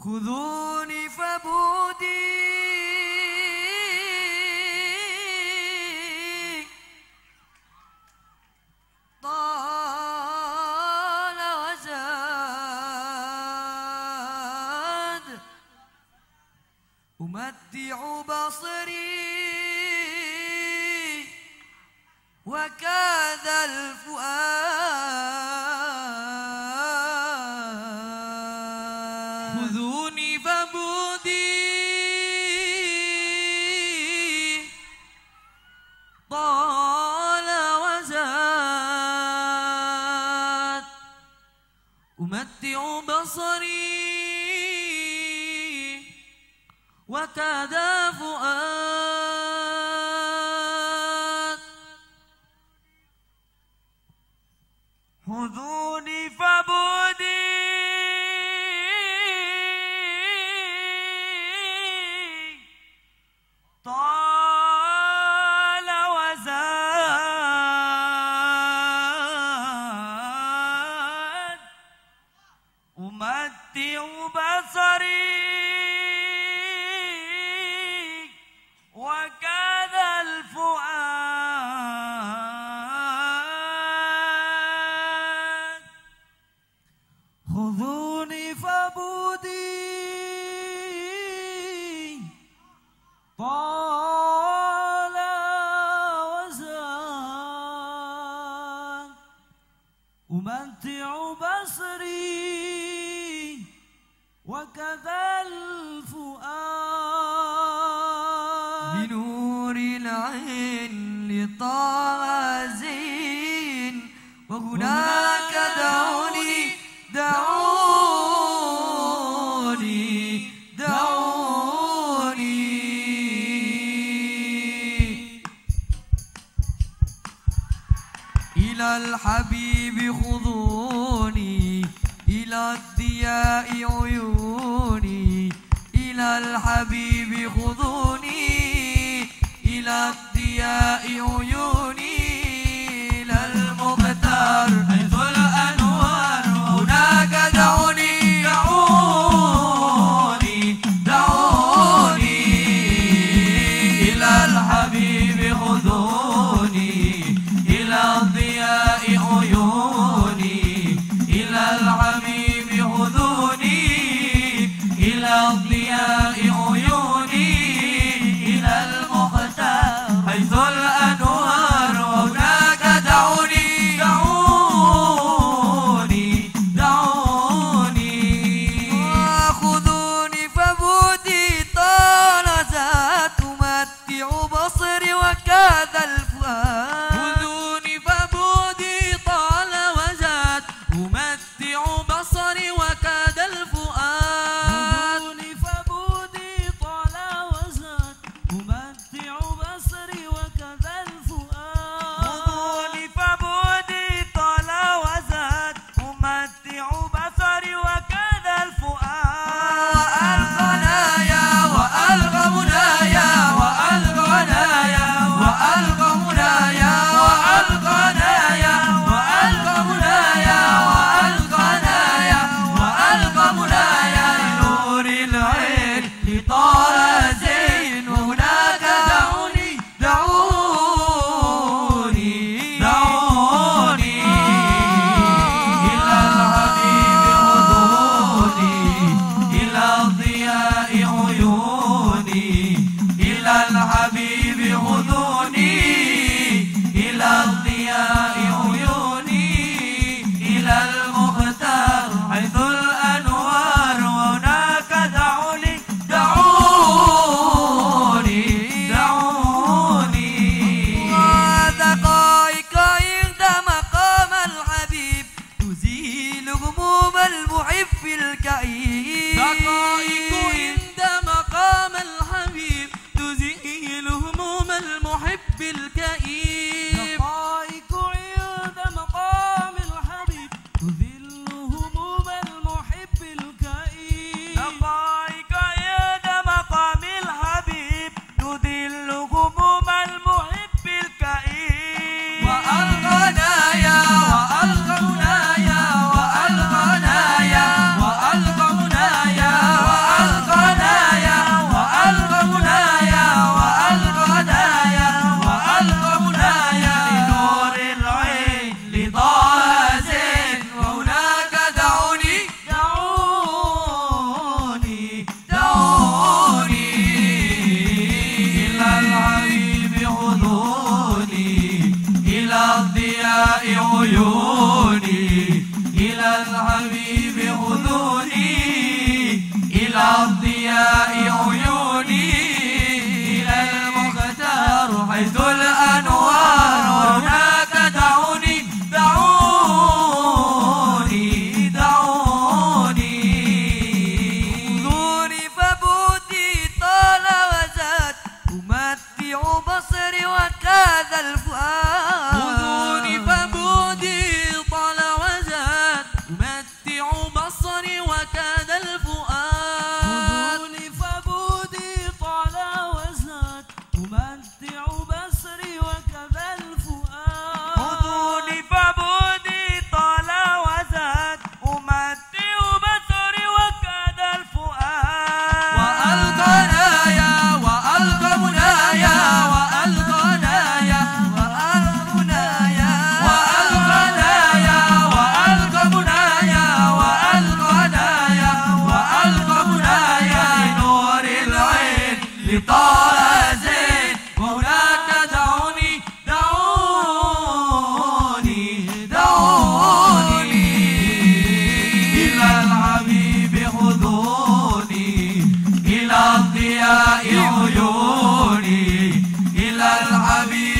خذوني فبودي. طال وزاد. أمتع بصري. وكذا الفؤاد أمتع بصري وكذا فؤادي أمتع بصري وكذا الفؤاد بنور العين لطازين وهناك دعوة الحبيب خذوني إلى الضياء عيوني. إلى الحبيب خذوني إلى الضياء عيوني. المحب الكئيب. حبيبي